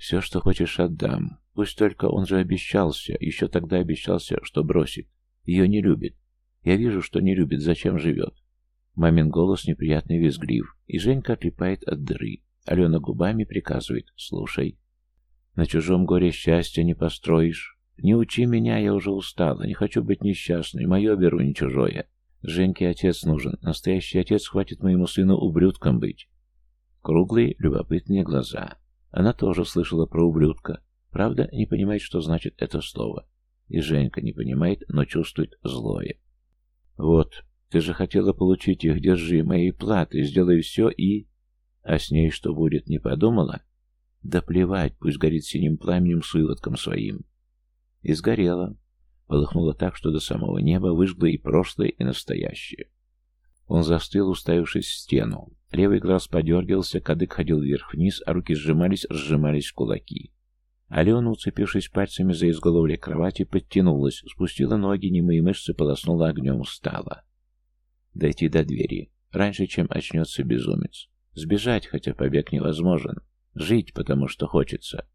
Все, что хочешь, отдам. Пусть только он же обещался, еще тогда обещался, что бросит. Ее не любит. Я вижу, что не любит, зачем живет. Мамин голос неприятный визглив, и Женька отлипает от дыры. Алена губами приказывает «слушай». На чужом горе счастья не построишь. Не учи меня, я уже устала, не хочу быть несчастной, мое беру, не чужое. Женьке отец нужен, настоящий отец хватит моему сыну ублюдком быть. Круглые, любопытные глаза. Она тоже слышала про ублюдка. Правда, не понимает, что значит это слово. И Женька не понимает, но чувствует злое. Вот, ты же хотела получить их, держи, мои платы, сделай все и... А с ней что будет, не подумала? Да плевать, пусть горит синим пламенем с выводком своим. И сгорела. Полыхнуло так, что до самого неба выжгло и прошлое, и настоящее. Он застыл, уставившись в стену. Левый глаз подергивался, кадык ходил вверх-вниз, а руки сжимались, разжимались кулаки. Алена, уцепившись пальцами за изголовье кровати, подтянулась, спустила ноги, немые мышцы полоснула огнем, встала. Дойти до двери, раньше, чем очнется безумец. Сбежать, хотя побег невозможен. Жить, потому что хочется.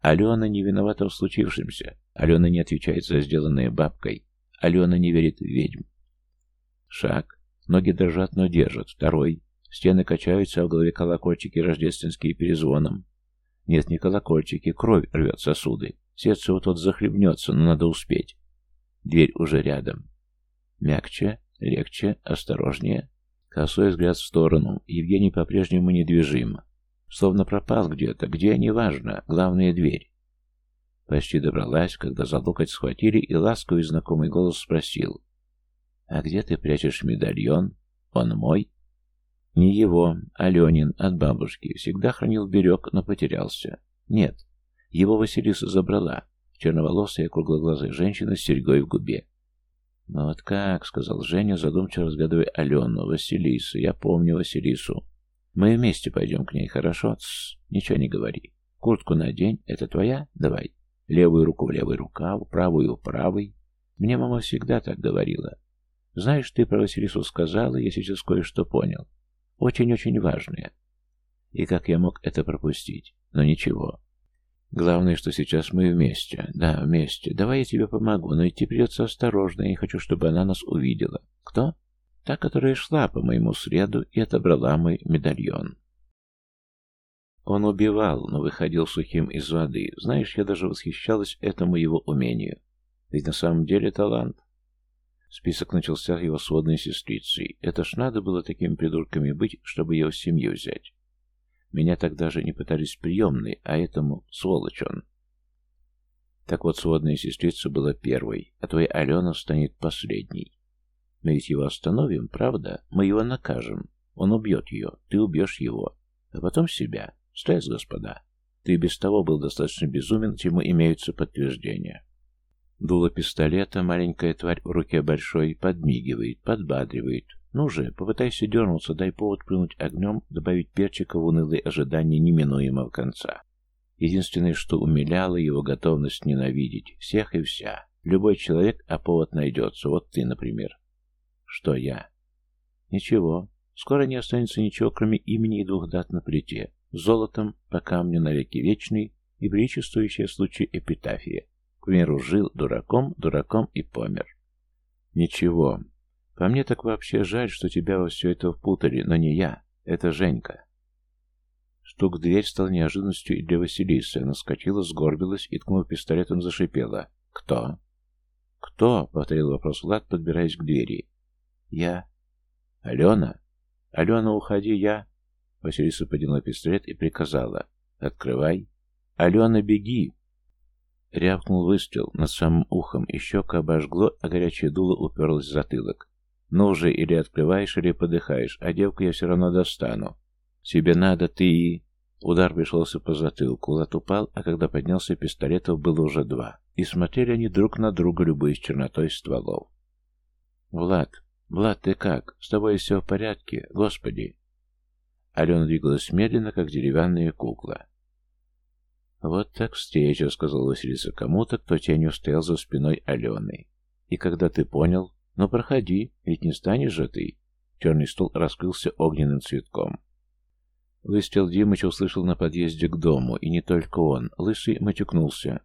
Алена не виновата в случившемся. Алена не отвечает за сделанное бабкой. Алена не верит в ведьм. Шаг. Ноги дрожат, но держат. Второй. Стены качаются, а в голове колокольчики рождественские перезвоном. Нет, не колокольчики, кровь рвет сосуды. Сердце вот-вот захлебнется, но надо успеть. Дверь уже рядом. Мягче, легче, осторожнее. Косой взгляд в сторону. Евгений по-прежнему недвижим. Словно пропал где-то, где, неважно, главная дверь. Почти добралась, когда за локоть схватили, и ласковый знакомый голос спросил. «А где ты прячешь медальон? Он мой?» «Не его, Аленин, от бабушки. Всегда хранил берег, но потерялся. Нет, его Василиса забрала. Черноволосая круглоглазая женщина с серьгой в губе. «Ну вот как», — сказал Женя, задумчиво разгадывая Алену, Василису. «Я помню Василису. Мы вместе пойдем к ней, хорошо? Тссс, ничего не говори. Куртку надень, это твоя? Давай. Левую руку в левый рукав, правую в правый. Мне мама всегда так говорила. Знаешь, ты про Василису сказала, я сейчас кое-что понял. Очень-очень важное. И как я мог это пропустить? Но ничего. Главное, что сейчас мы вместе. Да, вместе. Давай я тебе помогу, но идти придется осторожно. Я не хочу, чтобы она нас увидела. Кто? Та, которая шла по моему следу и отобрала мой медальон. Он убивал, но выходил сухим из воды. Знаешь, я даже восхищалась этому его умению. Ведь на самом деле талант. Список начался его сводной сестрицей. Это ж надо было такими придурками быть, чтобы его в семью взять. Меня тогда же не пытались приемной, а этому сволочь он. Так вот, сводная сестрица была первой, а твоя Алена станет последней. Мы ведь его остановим, правда? Мы его накажем. Он убьет ее, ты убьешь его. А потом себя. Стресс, господа. Ты без того был достаточно безумен, чему имеются подтверждения. Дуло пистолета, маленькая тварь в руке большой, подмигивает, подбадривает. Ну же, попытайся дернуться, дай повод плюнуть огнем, добавить перчика в унылое ожидание неминуемого конца. Единственное, что умиляло его готовность ненавидеть всех и вся. Любой человек, а повод найдется. Вот ты, например. Что я? Ничего. Скоро не останется ничего, кроме имени и двух дат на плите. Золотом по камню навеки вечный и приличествующая случай эпитафия. К примеру, жил дураком, дураком и помер. Ничего. По мне так вообще жаль, что тебя во все это впутали, но не я. Это Женька. Стук в дверь стал неожиданностью и для Василисы. Она скочила, сгорбилась и, ткнув пистолетом, зашипела. «Кто?» «Кто?» — повторил вопрос Влад, подбираясь к двери. «Я». «Алена?» «Алена, уходи, я...» Василиса подняла пистолет и приказала. «Открывай». «Алена, беги!» Рявкнул выстрел над самым ухом, и щека обожгло, а горячее дуло уперлось в затылок. «Ну уже, или открываешь, или подыхаешь, а девку я все равно достану. Тебе надо, ты и...» Удар пришелся по затылку, Влад упал, а когда поднялся, пистолетов было уже два. И смотрели они друг на друга, любой с чернотой стволов. «Влад, «Влад, ты как? С тобой все в порядке? Господи!» Алена двигалась медленно, как деревянная кукла. «Вот так встреча», — сказал Василиса кому-то, кто тенью стоял за спиной Алены. «И когда ты понял? Ну, проходи, ведь не станешь же ты». Черный стол раскрылся огненным цветком. Выстрел Димыч услышал на подъезде к дому, и не только он. Лысый матюкнулся.